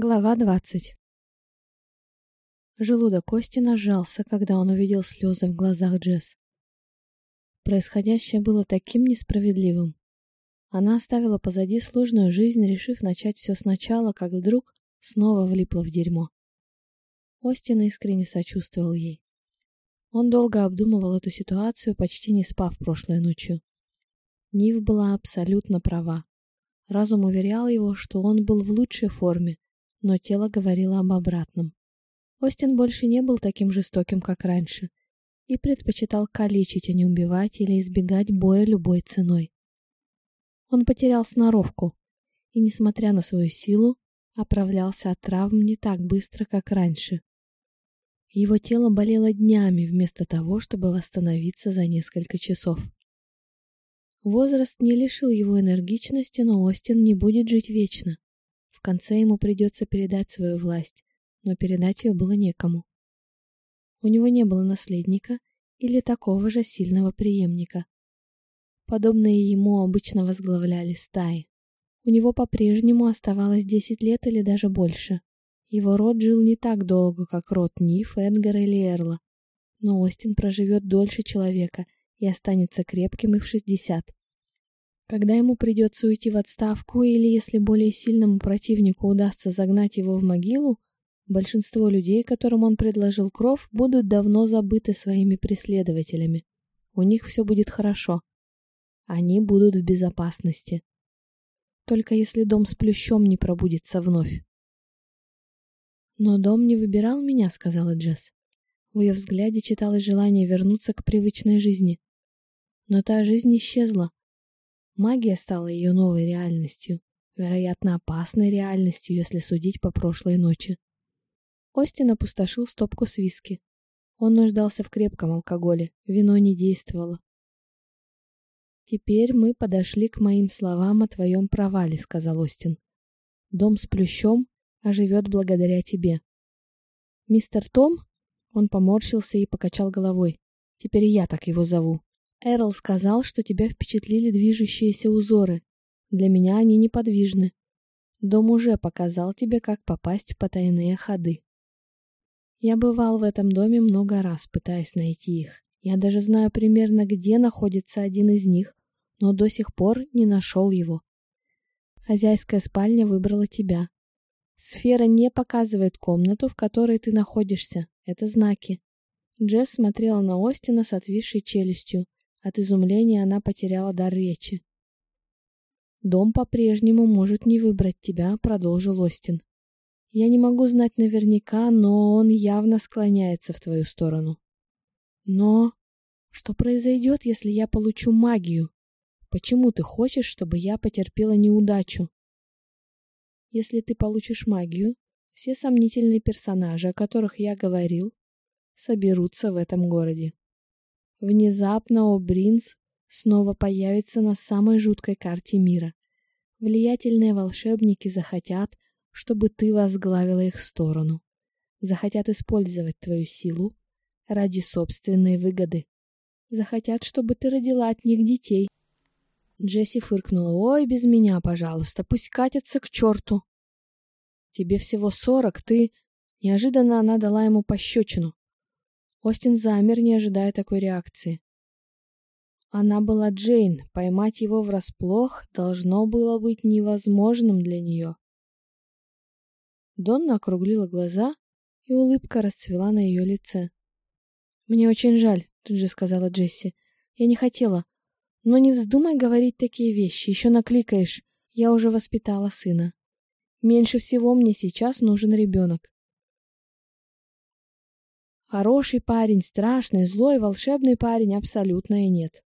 Глава двадцать Желудок Кости нажался, когда он увидел слезы в глазах Джесс. Происходящее было таким несправедливым. Она оставила позади сложную жизнь, решив начать все сначала, как вдруг снова влипла в дерьмо. Остин искренне сочувствовал ей. Он долго обдумывал эту ситуацию, почти не спав прошлой ночью. Нив была абсолютно права. Разум уверял его, что он был в лучшей форме, но тело говорило об обратном. Остин больше не был таким жестоким, как раньше, и предпочитал калечить, а не убивать или избегать боя любой ценой. Он потерял сноровку, и, несмотря на свою силу, оправлялся от травм не так быстро, как раньше. Его тело болело днями вместо того, чтобы восстановиться за несколько часов. Возраст не лишил его энергичности, но Остин не будет жить вечно. В конце ему придется передать свою власть, но передать ее было некому. У него не было наследника или такого же сильного преемника. Подобные ему обычно возглавляли стаи. У него по-прежнему оставалось 10 лет или даже больше. Его род жил не так долго, как род Ниф, Эдгара или Эрла, но Остин проживет дольше человека и останется крепким и в 60. Когда ему придется уйти в отставку или если более сильному противнику удастся загнать его в могилу, большинство людей, которым он предложил кров, будут давно забыты своими преследователями. У них все будет хорошо. Они будут в безопасности. Только если дом с плющом не пробудится вновь. «Но дом не выбирал меня», — сказала Джесс. В ее взгляде читалось желание вернуться к привычной жизни. Но та жизнь исчезла, Магия стала ее новой реальностью, вероятно, опасной реальностью, если судить по прошлой ночи. Остин опустошил стопку с виски. Он нуждался в крепком алкоголе, вино не действовало. «Теперь мы подошли к моим словам о твоем провале», — сказал Остин. «Дом с плющом оживет благодаря тебе». «Мистер Том?» Он поморщился и покачал головой. «Теперь я так его зову. Эрл сказал, что тебя впечатлили движущиеся узоры. Для меня они неподвижны. Дом уже показал тебе, как попасть в потайные ходы. Я бывал в этом доме много раз, пытаясь найти их. Я даже знаю примерно, где находится один из них, но до сих пор не нашел его. Хозяйская спальня выбрала тебя. Сфера не показывает комнату, в которой ты находишься. Это знаки. Джесс смотрела на Остина с отвисшей челюстью. От изумления она потеряла дар речи. «Дом по-прежнему может не выбрать тебя», — продолжил Остин. «Я не могу знать наверняка, но он явно склоняется в твою сторону». «Но что произойдет, если я получу магию? Почему ты хочешь, чтобы я потерпела неудачу?» «Если ты получишь магию, все сомнительные персонажи, о которых я говорил, соберутся в этом городе. Внезапно О'Бринс снова появится на самой жуткой карте мира. Влиятельные волшебники захотят, чтобы ты возглавила их сторону. Захотят использовать твою силу ради собственной выгоды. Захотят, чтобы ты родила от них детей. Джесси фыркнула. «Ой, без меня, пожалуйста, пусть катятся к черту!» «Тебе всего сорок, ты...» Неожиданно она дала ему пощечину. Остин замер, не ожидая такой реакции. Она была Джейн, поймать его врасплох должно было быть невозможным для нее. Донна округлила глаза, и улыбка расцвела на ее лице. «Мне очень жаль», — тут же сказала Джесси. «Я не хотела. Но не вздумай говорить такие вещи, еще накликаешь. Я уже воспитала сына. Меньше всего мне сейчас нужен ребенок. Хороший парень, страшный, злой, волшебный парень абсолютно и нет.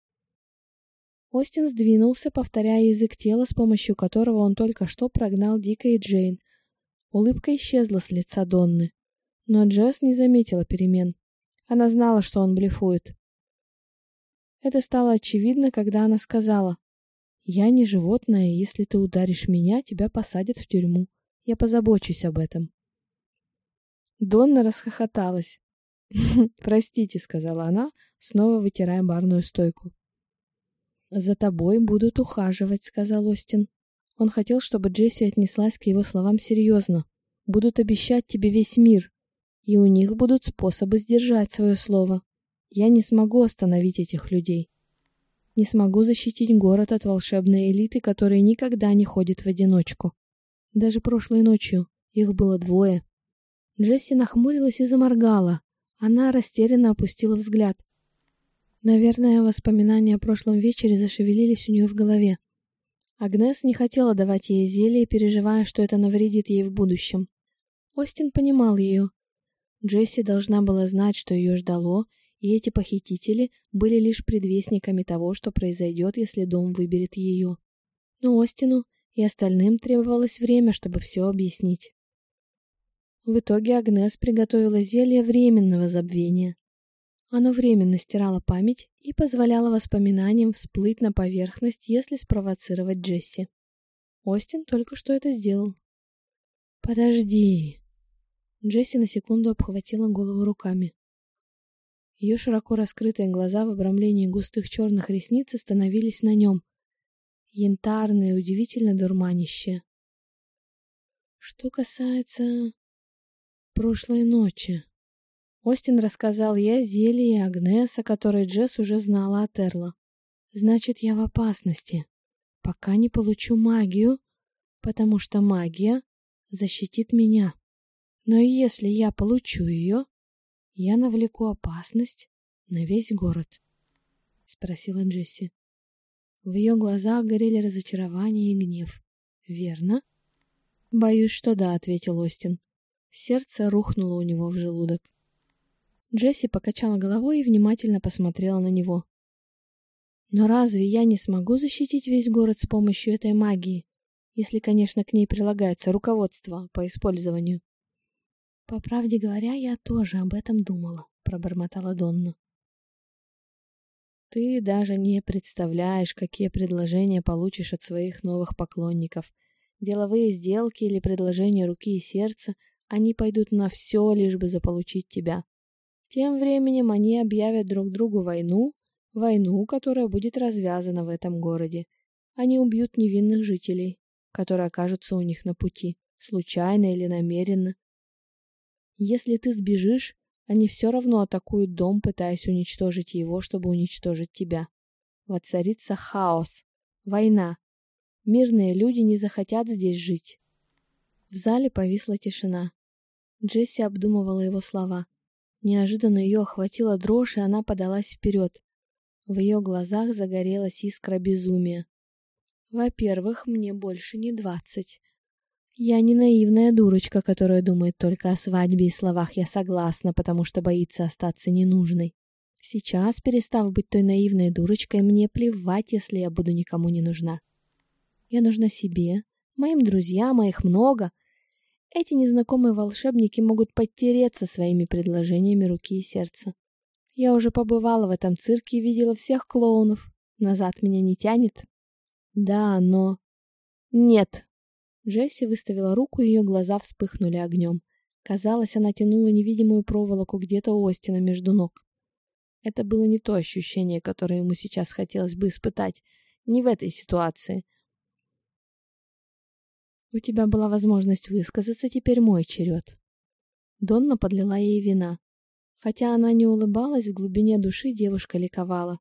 Остин сдвинулся, повторяя язык тела, с помощью которого он только что прогнал Дика и Джейн. Улыбка исчезла с лица Донны. Но Джесс не заметила перемен. Она знала, что он блефует. Это стало очевидно, когда она сказала, «Я не животное, если ты ударишь меня, тебя посадят в тюрьму. Я позабочусь об этом». Донна расхохоталась. «Простите», — сказала она, снова вытирая барную стойку. «За тобой будут ухаживать», — сказал Остин. Он хотел, чтобы Джесси отнеслась к его словам серьезно, будут обещать тебе весь мир, и у них будут способы сдержать свое слово. Я не смогу остановить этих людей. Не смогу защитить город от волшебной элиты, которая никогда не ходит в одиночку. Даже прошлой ночью их было двое. Джесси нахмурилась и заморгала. Она растерянно опустила взгляд. Наверное, воспоминания о прошлом вечере зашевелились у нее в голове. Агнес не хотела давать ей зелье, переживая, что это навредит ей в будущем. Остин понимал ее. Джесси должна была знать, что ее ждало, и эти похитители были лишь предвестниками того, что произойдет, если дом выберет ее. Но Остину и остальным требовалось время, чтобы все объяснить. В итоге Агнес приготовила зелье временного забвения. Оно временно стирало память и позволяло воспоминаниям всплыть на поверхность, если спровоцировать Джесси. Остин только что это сделал. «Подожди!» Джесси на секунду обхватила голову руками. Ее широко раскрытые глаза в обрамлении густых черных ресниц остановились на нем. Янтарные, удивительно дурманище. Что касается прошлой ночи. Остин рассказал я зелье и Агнес, о которой Джесс уже знала от Эрла. Значит, я в опасности, пока не получу магию, потому что магия защитит меня. Но если я получу ее, я навлеку опасность на весь город, — спросила Джесси. В ее глазах горели разочарование и гнев. «Верно?» «Боюсь, что да», — ответил Остин. Сердце рухнуло у него в желудок. Джесси покачала головой и внимательно посмотрела на него. «Но разве я не смогу защитить весь город с помощью этой магии, если, конечно, к ней прилагается руководство по использованию?» «По правде говоря, я тоже об этом думала», — пробормотала Донна. «Ты даже не представляешь, какие предложения получишь от своих новых поклонников. Деловые сделки или предложения руки и сердца, они пойдут на все, лишь бы заполучить тебя. Тем временем они объявят друг другу войну, войну, которая будет развязана в этом городе. Они убьют невинных жителей, которые окажутся у них на пути, случайно или намеренно. Если ты сбежишь, они все равно атакуют дом, пытаясь уничтожить его, чтобы уничтожить тебя. Воцарится хаос, война. Мирные люди не захотят здесь жить. В зале повисла тишина. Джесси обдумывала его слова. Неожиданно ее охватила дрожь, и она подалась вперед. В ее глазах загорелась искра безумия. Во-первых, мне больше не двадцать. Я не наивная дурочка, которая думает только о свадьбе и словах «я согласна», потому что боится остаться ненужной. Сейчас, перестав быть той наивной дурочкой, мне плевать, если я буду никому не нужна. Я нужна себе, моим друзьям, а их много, эти незнакомые волшебники могут подтереться своими предложениями руки и сердца. Я уже побывала в этом цирке и видела всех клоунов. Назад меня не тянет? Да, но... Нет. Джесси выставила руку, и ее глаза вспыхнули огнем. Казалось, она тянула невидимую проволоку где-то у Остина между ног. Это было не то ощущение, которое ему сейчас хотелось бы испытать. Не в этой ситуации. У тебя была возможность высказаться, теперь мой черед. Донна подлила ей вина. Хотя она не улыбалась, в глубине души девушка ликовала.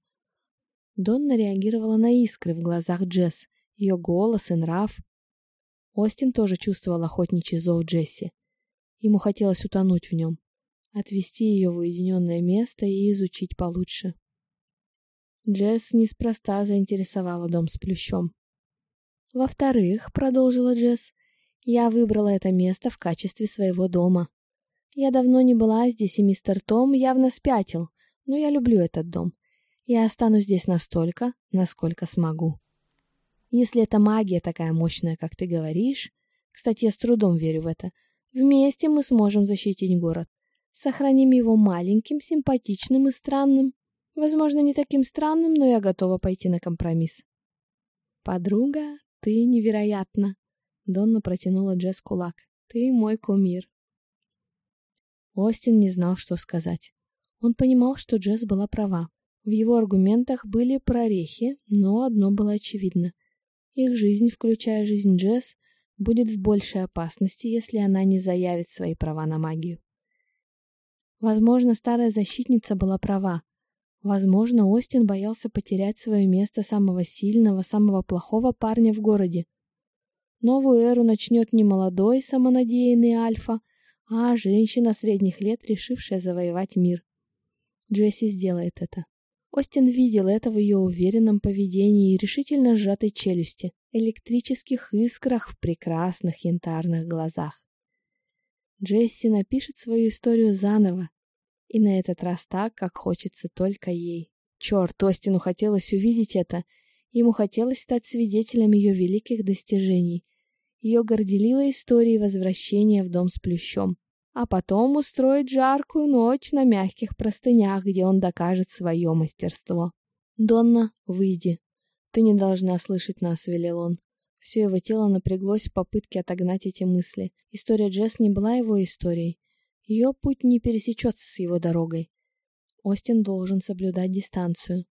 Донна реагировала на искры в глазах Джесс, ее голос и нрав. Остин тоже чувствовал охотничий зов Джесси. Ему хотелось утонуть в нем, отвести ее в уединенное место и изучить получше. Джесс неспроста заинтересовала дом с плющом. Во-вторых, продолжила Джесс, я выбрала это место в качестве своего дома. Я давно не была здесь, и мистер Том явно спятил, но я люблю этот дом. Я останусь здесь настолько, насколько смогу. Если эта магия такая мощная, как ты говоришь, кстати, я с трудом верю в это, вместе мы сможем защитить город. Сохраним его маленьким, симпатичным и странным. Возможно, не таким странным, но я готова пойти на компромисс. Подруга, «Ты невероятна!» Донна протянула Джесс кулак. «Ты мой кумир!» Остин не знал, что сказать. Он понимал, что Джесс была права. В его аргументах были прорехи, но одно было очевидно. Их жизнь, включая жизнь Джесс, будет в большей опасности, если она не заявит свои права на магию. Возможно, старая защитница была права. Возможно, Остин боялся потерять свое место самого сильного, самого плохого парня в городе. Новую эру начнет не молодой, самонадеянный Альфа, а женщина средних лет, решившая завоевать мир. Джесси сделает это. Остин видел это в ее уверенном поведении и решительно сжатой челюсти, электрических искрах в прекрасных янтарных глазах. Джесси напишет свою историю заново, и на этот раз так, как хочется только ей. Черт, Остину хотелось увидеть это, ему хотелось стать свидетелем ее великих достижений, ее горделивой истории возвращения в дом с плющом, а потом устроить жаркую ночь на мягких простынях, где он докажет свое мастерство. «Донна, выйди. Ты не должна слышать нас», — велел он. Все его тело напряглось в попытке отогнать эти мысли. История Джесс не была его историей. Ее путь не пересечется с его дорогой. Остин должен соблюдать дистанцию.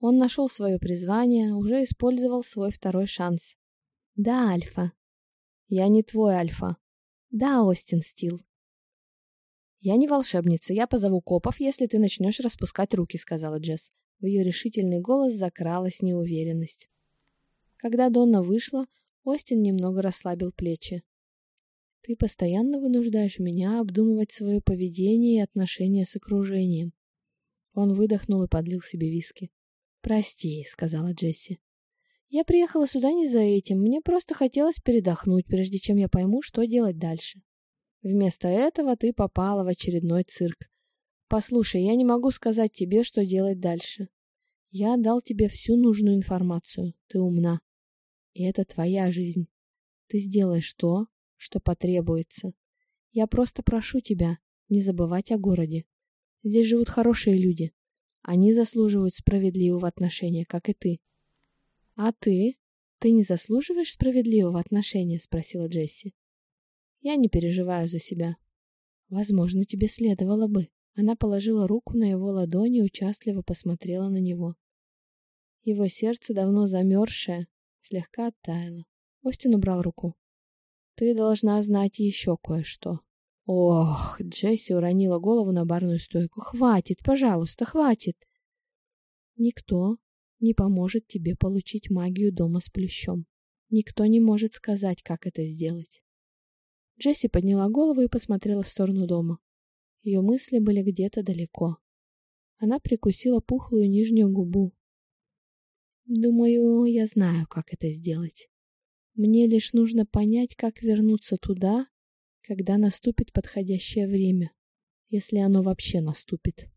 Он нашел свое призвание, уже использовал свой второй шанс. «Да, Альфа», я не твой Альфа. Да, Остин Стил. Я не волшебница, я позову копов, если ты начнешь распускать руки, сказала Джесс. В ее решительный голос закралась неуверенность. Когда Донна вышла, Остин немного расслабил плечи. Ты постоянно вынуждаешь меня обдумывать свое поведение и отношения с окружением. Он выдохнул и подлил себе виски. «Прости», — сказала Джесси. Я приехала сюда не за этим, мне просто хотелось передохнуть, прежде чем я пойму, что делать дальше. Вместо этого ты попала в очередной цирк. Послушай, я не могу сказать тебе, что делать дальше. Я дал тебе всю нужную информацию, ты умна. И это твоя жизнь. Ты сделаешь то, что потребуется. Я просто прошу тебя не забывать о городе. Здесь живут хорошие люди. Они заслуживают справедливого отношения, как и ты. «А ты? Ты не заслуживаешь справедливого отношения?» — спросила Джесси. «Я не переживаю за себя. Возможно, тебе следовало бы». Она положила руку на его ладони и участливо посмотрела на него. Его сердце, давно замерзшее, слегка оттаяло. Остин убрал руку. «Ты должна знать еще кое-что». Ох, Джесси уронила голову на барную стойку. «Хватит, пожалуйста, хватит!» Никто не поможет тебе получить магию дома с плющом. Никто не может сказать, как это сделать. Джесси подняла голову и посмотрела в сторону дома. Ее мысли были где-то далеко. Она прикусила пухлую нижнюю губу. Думаю, я знаю, как это сделать. Мне лишь нужно понять, как вернуться туда, когда наступит подходящее время, если оно вообще наступит.